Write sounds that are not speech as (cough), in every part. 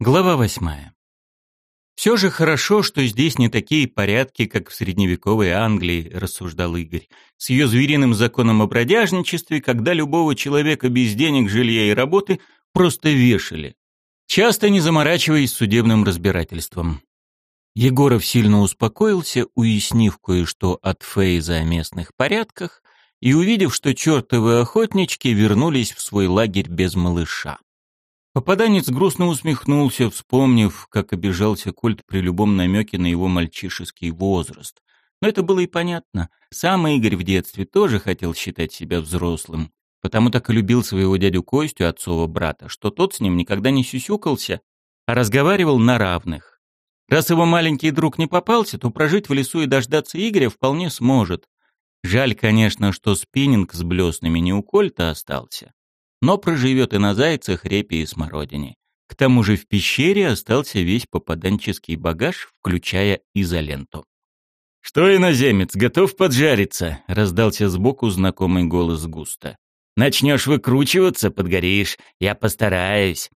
Глава восьмая. «Все же хорошо, что здесь не такие порядки, как в средневековой Англии», – рассуждал Игорь, «с ее звериным законом о бродяжничестве, когда любого человека без денег, жилья и работы просто вешали, часто не заморачиваясь судебным разбирательством». Егоров сильно успокоился, уяснив кое-что от Фейза о местных порядках и увидев, что чертовы охотнички вернулись в свой лагерь без малыша. Попаданец грустно усмехнулся, вспомнив, как обижался Кольт при любом намеке на его мальчишеский возраст. Но это было и понятно. Сам Игорь в детстве тоже хотел считать себя взрослым, потому так и любил своего дядю Костю, отцова брата, что тот с ним никогда не сюсюкался, а разговаривал на равных. Раз его маленький друг не попался, то прожить в лесу и дождаться Игоря вполне сможет. Жаль, конечно, что спиннинг с блеснами не у Кольта остался но проживет и на зайцах, репе и смородине. К тому же в пещере остался весь попаданческий багаж, включая изоленту. «Что, иноземец, готов поджариться?» — раздался сбоку знакомый голос густо. «Начнешь выкручиваться, подгоришь. Я постараюсь».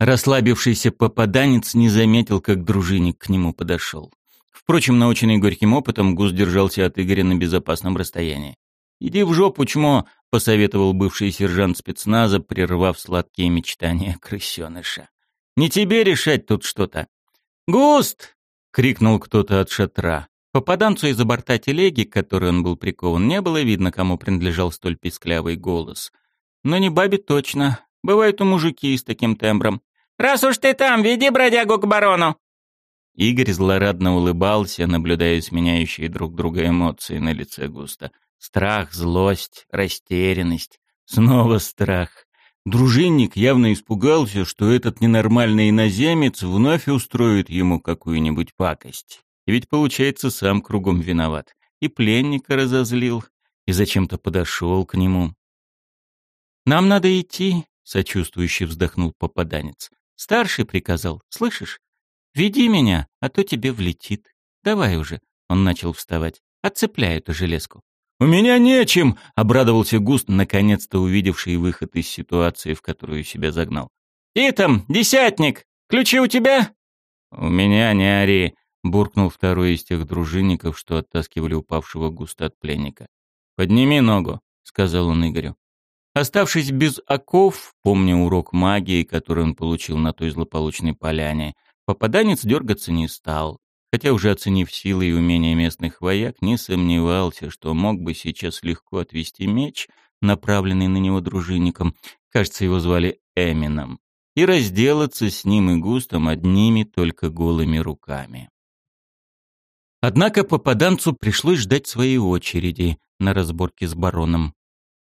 Расслабившийся попаданец не заметил, как дружинник к нему подошел. Впрочем, наученный горьким опытом, Гус держался от Игоря на безопасном расстоянии. «Иди в жопу, чмо!» — посоветовал бывший сержант спецназа, прервав сладкие мечтания крысеныша. «Не тебе решать тут что-то!» «Густ!» — крикнул кто-то от шатра. Попаданцу из-за борта телеги, к которой он был прикован, не было видно, кому принадлежал столь писклявый голос. Но не бабе точно. Бывают у мужики с таким тембром. «Раз уж ты там, веди бродягу к барону!» Игорь злорадно улыбался, наблюдая сменяющие друг друга эмоции на лице Густа. Страх, злость, растерянность. Снова страх. Дружинник явно испугался, что этот ненормальный иноземец вновь устроит ему какую-нибудь пакость. И ведь, получается, сам кругом виноват. И пленника разозлил, и зачем-то подошел к нему. «Нам надо идти», — сочувствующе вздохнул попаданец. «Старший приказал, слышишь? Веди меня, а то тебе влетит. Давай уже». Он начал вставать. «Отцепляй эту железку». «У меня нечем!» — обрадовался Густ, наконец-то увидевший выход из ситуации, в которую себя загнал. «Итам, десятник! Ключи у тебя?» «У меня не ори!» — буркнул второй из тех дружинников, что оттаскивали упавшего Густа от пленника. «Подними ногу», — сказал он Игорю. Оставшись без оков, помня урок магии, который он получил на той злополучной поляне, попаданец дергаться не стал хотя уже оценив силы и умения местных вояк, не сомневался, что мог бы сейчас легко отвести меч, направленный на него дружинником, кажется, его звали Эмином, и разделаться с ним и густом одними только голыми руками. Однако попаданцу пришлось ждать своей очереди на разборке с бароном.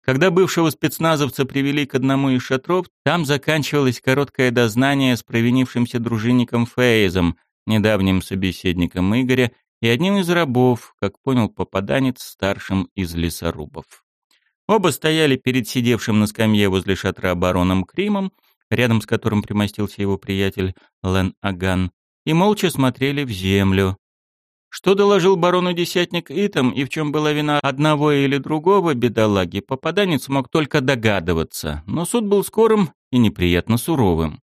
Когда бывшего спецназовца привели к одному из шатров, там заканчивалось короткое дознание с провинившимся дружинником Фейзом, недавним собеседником Игоря и одним из рабов, как понял попаданец, старшим из лесорубов. Оба стояли перед сидевшим на скамье возле шатра бароном Кримом, рядом с которым примостился его приятель Лен Аган, и молча смотрели в землю. Что доложил барону десятник Итам и в чем была вина одного или другого бедолаги, попаданец мог только догадываться, но суд был скорым и неприятно суровым.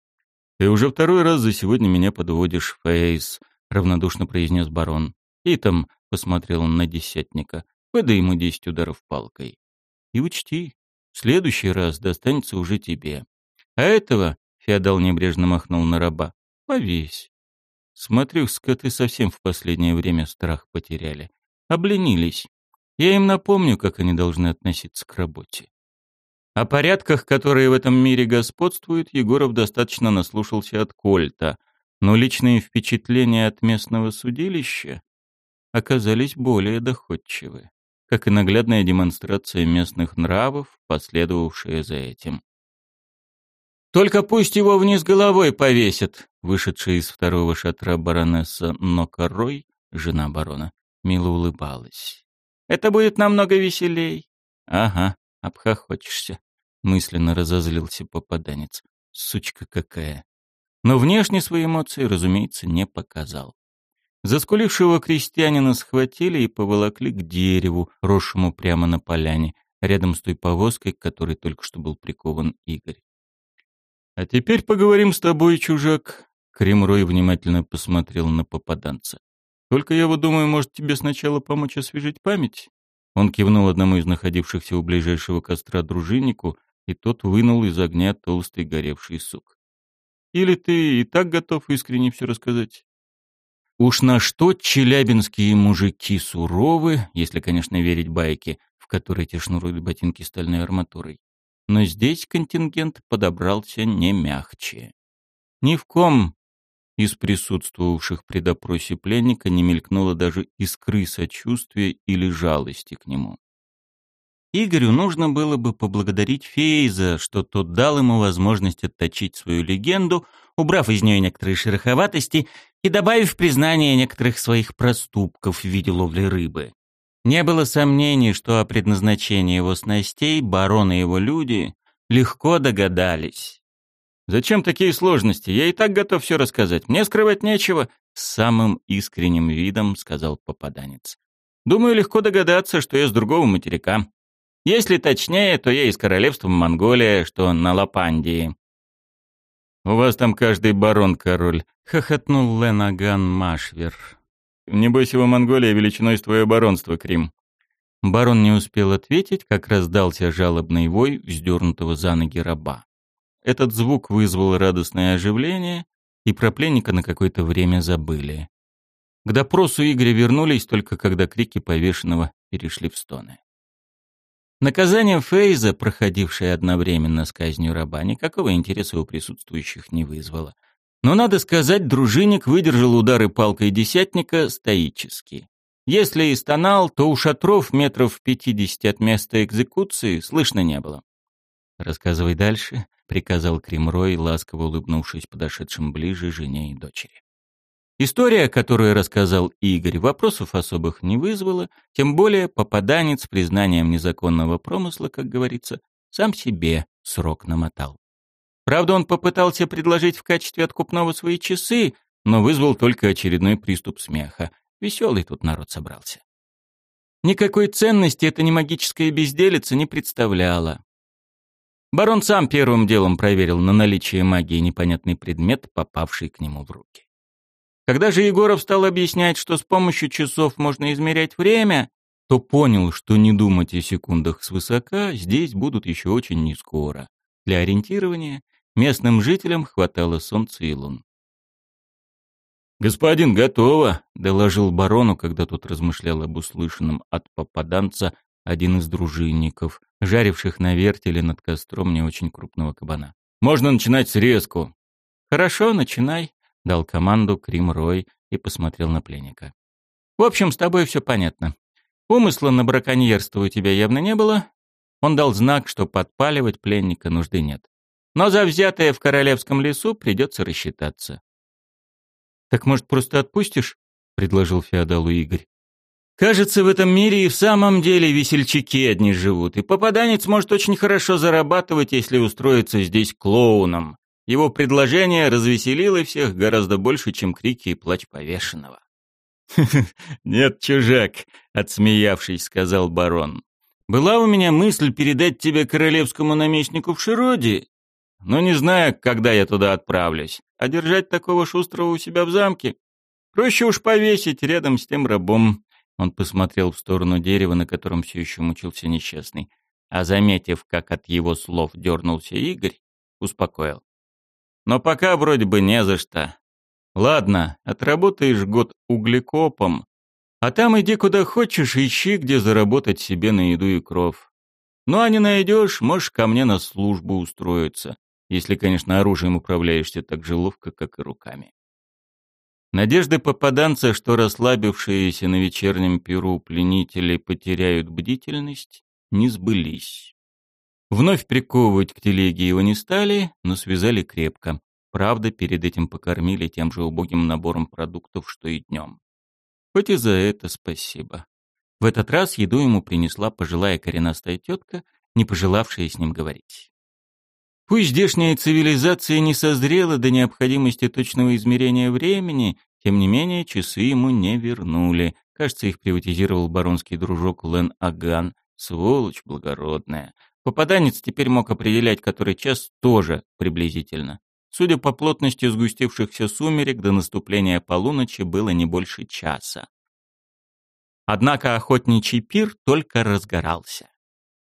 «Ты уже второй раз за сегодня меня подводишь, Фейс», — равнодушно произнес барон. «Итам», — посмотрел он на десятника, — «выдай ему десять ударов палкой. И учти, в следующий раз достанется уже тебе. А этого, — феодал небрежно махнул на раба, — повесь. Смотрю, скоты совсем в последнее время страх потеряли. Обленились. Я им напомню, как они должны относиться к работе. О порядках, которые в этом мире господствуют, Егоров достаточно наслушался от Кольта, но личные впечатления от местного судилища оказались более доходчивы, как и наглядная демонстрация местных нравов, последовавшая за этим. «Только пусть его вниз головой повесят!» Вышедшая из второго шатра баронесса Нокорой, жена барона, мило улыбалась. «Это будет намного веселей!» «Ага, обхохочешься», — мысленно разозлился попаданец. «Сучка какая!» Но внешне свои эмоции, разумеется, не показал. Заскулившего крестьянина схватили и поволокли к дереву, росшему прямо на поляне, рядом с той повозкой, к которой только что был прикован Игорь. А теперь поговорим с тобой, чужак. Кремрой внимательно посмотрел на попаданца. Только я вот думаю, может, тебе сначала помочь освежить память? Он кивнул одному из находившихся у ближайшего костра дружиннику, и тот вынул из огня толстый горевший сук. Или ты и так готов искренне все рассказать? Уж на что челябинские мужики суровы, если, конечно, верить байке, в которой те шнуруют ботинки стальной арматурой. Но здесь контингент подобрался не мягче. Ни в ком из присутствовавших при допросе пленника не мелькнуло даже искры сочувствия или жалости к нему. Игорю нужно было бы поблагодарить Фейза, что тот дал ему возможность отточить свою легенду, убрав из нее некоторые шероховатости и добавив признание некоторых своих проступков в виде ловли рыбы. Не было сомнений, что о предназначении его снастей барон и его люди легко догадались. «Зачем такие сложности? Я и так готов все рассказать. Мне скрывать нечего», — с самым искренним видом сказал попаданец. «Думаю, легко догадаться, что я с другого материка. Если точнее, то я из королевства Монголия, что на Лапандии». «У вас там каждый барон король», — хохотнул Ленаган Машвер. «Небось его Монголия величиной с твое баронство, Крим». Барон не успел ответить, как раздался жалобный вой вздернутого за ноги раба. Этот звук вызвал радостное оживление, и про пленника на какое-то время забыли. К допросу Игоря вернулись только когда крики повешенного перешли в стоны. Наказание Фейза, проходившее одновременно с казнью раба, никакого интереса у присутствующих не вызвало. Но, надо сказать, дружинник выдержал удары палкой десятника стоически. Если и стонал, то у шатров метров пятидесяти от места экзекуции слышно не было. «Рассказывай дальше», — приказал Кремрой, ласково улыбнувшись подошедшим ближе жене и дочери. История, которую рассказал Игорь, вопросов особых не вызвала, тем более попаданец с признанием незаконного промысла, как говорится, сам себе срок намотал. Правда, он попытался предложить в качестве откупного свои часы, но вызвал только очередной приступ смеха. Веселый тут народ собрался. Никакой ценности эта немагическая безделица не представляла. Барон сам первым делом проверил на наличие магии непонятный предмет, попавший к нему в руки. Когда же Егоров стал объяснять, что с помощью часов можно измерять время, то понял, что не думать о секундах свысока здесь будут еще очень нескоро. Для ориентирования местным жителям хватало солнца и лун. «Господин, готово!» — доложил барону, когда тот размышлял об услышанном от попаданца один из дружинников, жаривших на вертеле над костром не очень крупного кабана. «Можно начинать срезку». «Хорошо, начинай», — дал команду Крим Рой и посмотрел на пленника. «В общем, с тобой все понятно. Умысла на браконьерство у тебя явно не было. Он дал знак, что подпаливать пленника нужды нет. Но за взятое в королевском лесу придется рассчитаться». «Так, может, просто отпустишь?» — предложил феодалу Игорь. Кажется, в этом мире и в самом деле весельчаки одни живут, и попаданец может очень хорошо зарабатывать, если устроиться здесь клоуном. Его предложение развеселило всех гораздо больше, чем крики и плач повешенного. (laughs) «Нет, чужак», — отсмеявшись, сказал барон. «Была у меня мысль передать тебя королевскому наместнику в Широде, но не знаю, когда я туда отправлюсь. А держать такого шустрого у себя в замке? Проще уж повесить рядом с тем рабом. Он посмотрел в сторону дерева, на котором все еще мучился несчастный, а заметив, как от его слов дернулся Игорь, успокоил. Но пока вроде бы не за что. Ладно, отработаешь год углекопом, а там иди куда хочешь, ищи, где заработать себе на еду и кров. Ну а не найдешь, можешь ко мне на службу устроиться, если, конечно, оружием управляешься так же ловко, как и руками. Надежды попаданца, что расслабившиеся на вечернем перу пленители потеряют бдительность, не сбылись. Вновь приковывать к телеге его не стали, но связали крепко. Правда, перед этим покормили тем же убогим набором продуктов, что и днем. Хоть и за это спасибо. В этот раз еду ему принесла пожилая коренастая тетка, не пожелавшая с ним говорить. Пусть здешняя цивилизация не созрела до необходимости точного измерения времени, тем не менее часы ему не вернули. Кажется, их приватизировал баронский дружок Лен Аган. Сволочь благородная. Попаданец теперь мог определять который час тоже приблизительно. Судя по плотности сгустившихся сумерек, до наступления полуночи было не больше часа. Однако охотничий пир только разгорался.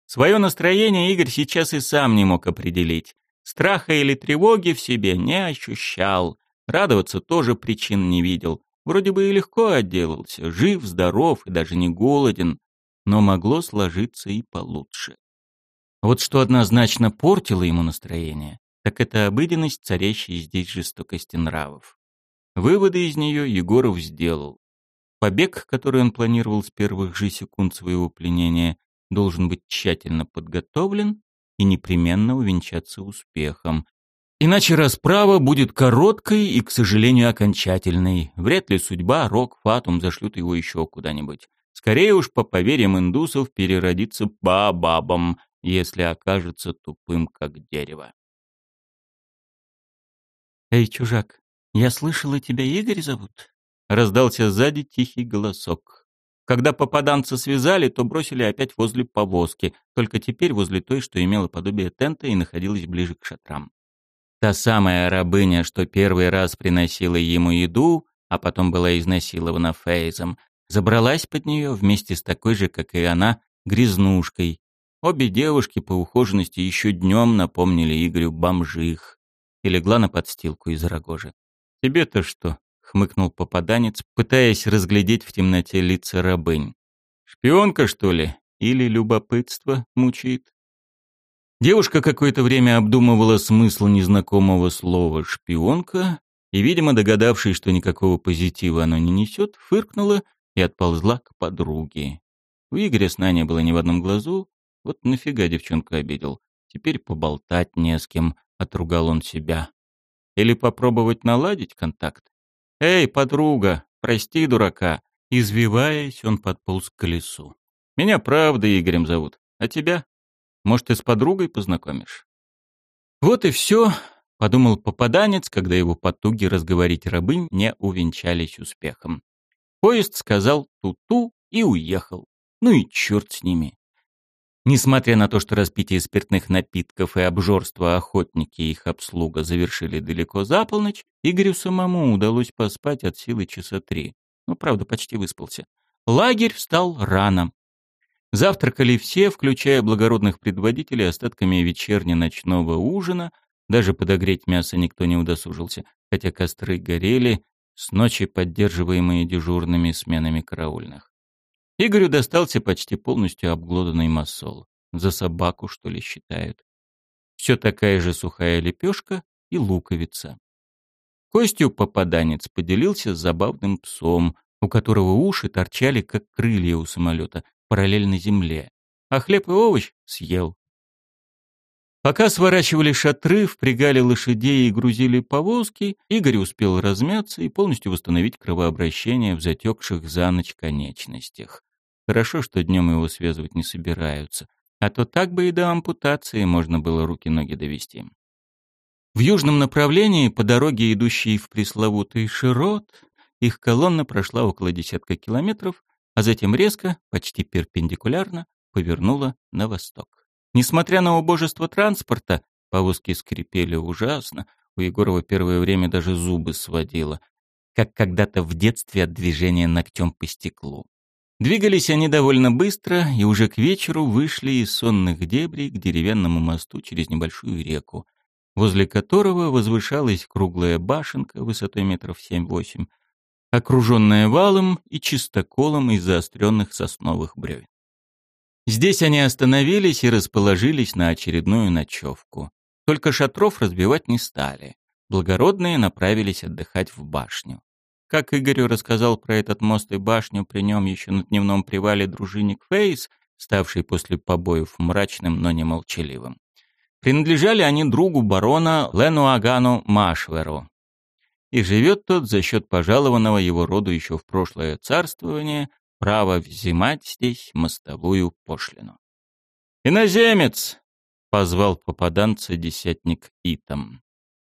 Свое настроение Игорь сейчас и сам не мог определить. Страха или тревоги в себе не ощущал. Радоваться тоже причин не видел. Вроде бы и легко отделался, жив, здоров и даже не голоден. Но могло сложиться и получше. Вот что однозначно портило ему настроение, так это обыденность, царящая здесь жестокости нравов. Выводы из нее Егоров сделал. Побег, который он планировал с первых же секунд своего пленения, должен быть тщательно подготовлен и непременно увенчаться успехом. Иначе расправа будет короткой и, к сожалению, окончательной. Вряд ли судьба, Рок, Фатум зашлют его еще куда-нибудь. Скорее уж, по поверьям индусов, переродиться бабабом, если окажется тупым, как дерево. «Эй, чужак, я слышала, тебя Игорь зовут?» Раздался сзади тихий голосок. Когда попаданца связали, то бросили опять возле повозки, только теперь возле той, что имела подобие тента и находилась ближе к шатрам. Та самая рабыня, что первый раз приносила ему еду, а потом была изнасилована Фейзом, забралась под нее вместе с такой же, как и она, грязнушкой. Обе девушки по ухоженности еще днем напомнили Игорю бомжих и легла на подстилку из рогожи. «Тебе-то что?» Хмыкнул попаданец, пытаясь разглядеть в темноте лица рабынь. Шпионка, что ли? Или любопытство мучает? Девушка какое-то время обдумывала смысл незнакомого слова «шпионка» и, видимо, догадавшись, что никакого позитива оно не несет, фыркнула и отползла к подруге. У Игоря сна не было ни в одном глазу, вот нафига девчонку обидел. Теперь поболтать не с кем, отругал он себя. Или попробовать наладить контакт? «Эй, подруга, прости дурака!» Извиваясь, он подполз к колесу. «Меня правда Игорем зовут. А тебя? Может, ты с подругой познакомишь?» «Вот и все», — подумал попаданец, когда его потуги разговорить рабынь не увенчались успехом. Поезд сказал «ту-ту» и уехал. Ну и черт с ними. Несмотря на то, что распитие спиртных напитков и обжорство охотники и их обслуга завершили далеко за полночь, Игорю самому удалось поспать от силы часа три. Ну, правда, почти выспался. Лагерь встал рано. Завтракали все, включая благородных предводителей, остатками вечерне-ночного ужина. Даже подогреть мясо никто не удосужился, хотя костры горели, с ночи поддерживаемые дежурными сменами караульных. Игорю достался почти полностью обглоданный масол. За собаку, что ли, считают. Все такая же сухая лепешка и луковица. Костью попаданец поделился с забавным псом, у которого уши торчали, как крылья у самолета, параллельно земле. А хлеб и овощ съел. Пока сворачивали шатры, впрягали лошадей и грузили повозки, Игорь успел размяться и полностью восстановить кровообращение в затекших за ночь конечностях. Хорошо, что днем его связывать не собираются, а то так бы и до ампутации можно было руки-ноги довести. В южном направлении, по дороге, идущей в пресловутый Широт, их колонна прошла около десятка километров, а затем резко, почти перпендикулярно, повернула на восток. Несмотря на убожество транспорта, повозки скрипели ужасно, у Егорова первое время даже зубы сводило, как когда-то в детстве от движения ногтем по стеклу. Двигались они довольно быстро и уже к вечеру вышли из сонных дебрей к деревянному мосту через небольшую реку, возле которого возвышалась круглая башенка высотой метров семь-восемь, окруженная валом и чистоколом из заостренных сосновых бревен. Здесь они остановились и расположились на очередную ночевку. Только шатров разбивать не стали. Благородные направились отдыхать в башню. Как Игорю рассказал про этот мост и башню при нем еще на дневном привале дружинник Фейс, ставший после побоев мрачным, но не молчаливым. Принадлежали они другу барона Ленуагану Машверу. И живет тот за счет пожалованного его роду еще в прошлое царствование право взимать здесь мостовую пошлину. «Иноземец!» — позвал попаданца десятник Итам.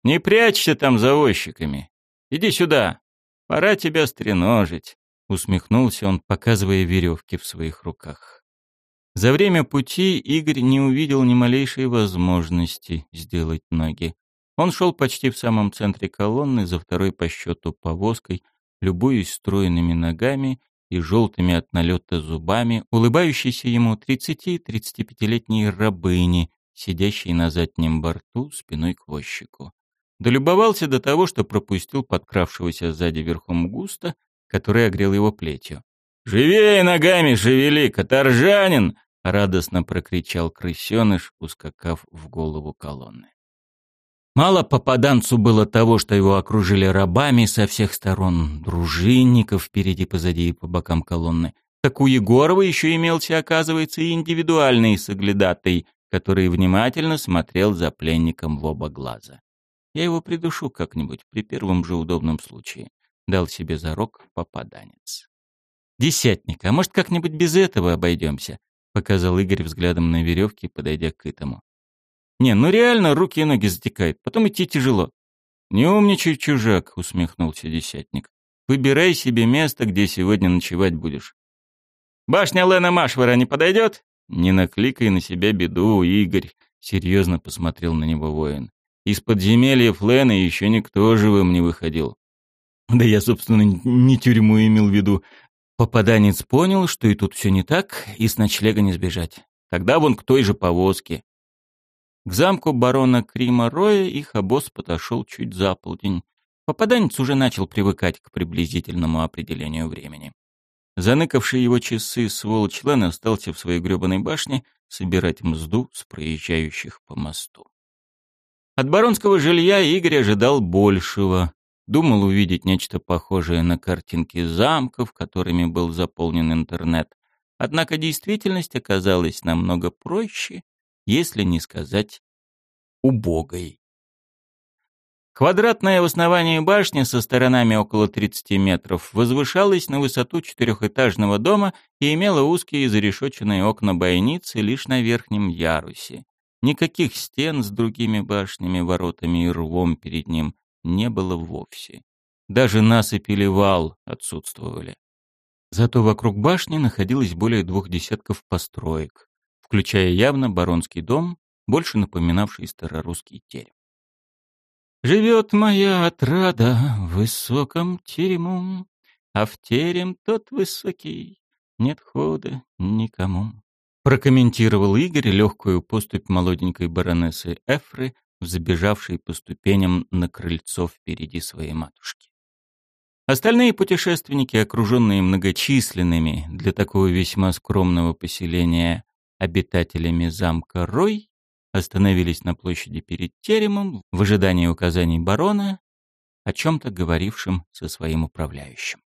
«Не прячься там за возчиками. Иди сюда!» Пора тебя стреножить», — усмехнулся он, показывая веревки в своих руках. За время пути Игорь не увидел ни малейшей возможности сделать ноги. Он шел почти в самом центре колонны, за второй по счету повозкой, любуясь стройными ногами и желтыми от налета зубами, улыбающейся ему 30-35-летней рабыни, сидящей на заднем борту спиной к возчику. Долюбовался до того, что пропустил подкравшегося сзади верхом густо, который огрел его плетью. «Живее ногами шевели, каторжанин!» — радостно прокричал крысеныш, ускакав в голову колонны. Мало попаданцу было того, что его окружили рабами со всех сторон, дружинников впереди, позади и по бокам колонны. Так у Егорова еще имелся, оказывается, и индивидуальный соглядатый, который внимательно смотрел за пленником в оба глаза. Я его придушу как-нибудь при первом же удобном случае. Дал себе зарок попаданец. «Десятник, а может, как-нибудь без этого обойдемся?» — показал Игорь взглядом на веревке, подойдя к этому. «Не, ну реально руки и ноги затекают, потом идти тяжело». «Не умничай, чужак», — усмехнулся десятник. «Выбирай себе место, где сегодня ночевать будешь». «Башня Лена Машвара не подойдет?» «Не накликай на себя беду, Игорь», — серьезно посмотрел на него воин. «Из подземелья Флена еще никто живым не выходил». «Да я, собственно, не тюрьму имел в виду», Попаданец понял, что и тут все не так, и с ночлега не сбежать. Тогда вон к той же повозке. К замку барона Крима Роя их обоз подошел чуть за полдень. Попаданец уже начал привыкать к приблизительному определению времени. Заныкавший его часы сволочь Лен остался в своей гребаной башне собирать мзду с проезжающих по мосту. От баронского жилья Игорь ожидал большего. Думал увидеть нечто похожее на картинки замков, которыми был заполнен интернет. Однако действительность оказалась намного проще, если не сказать убогой. Квадратное в основании башни со сторонами около 30 метров возвышалась на высоту четырехэтажного дома и имела узкие зарешоченные окна бойницы лишь на верхнем ярусе. Никаких стен с другими башнями, воротами и рвом перед ним не было вовсе. Даже насыпи или вал отсутствовали. Зато вокруг башни находилось более двух десятков построек, включая явно баронский дом, больше напоминавший старорусский терем. «Живет моя отрада в высоком терему, а в терем тот высокий, нет хода никому», прокомментировал Игорь легкую поступь молоденькой баронессы Эфры, взбежавшей по ступеням на крыльцо впереди своей матушки. Остальные путешественники, окруженные многочисленными для такого весьма скромного поселения обитателями замка Рой, остановились на площади перед теремом в ожидании указаний барона, о чем-то говорившим со своим управляющим.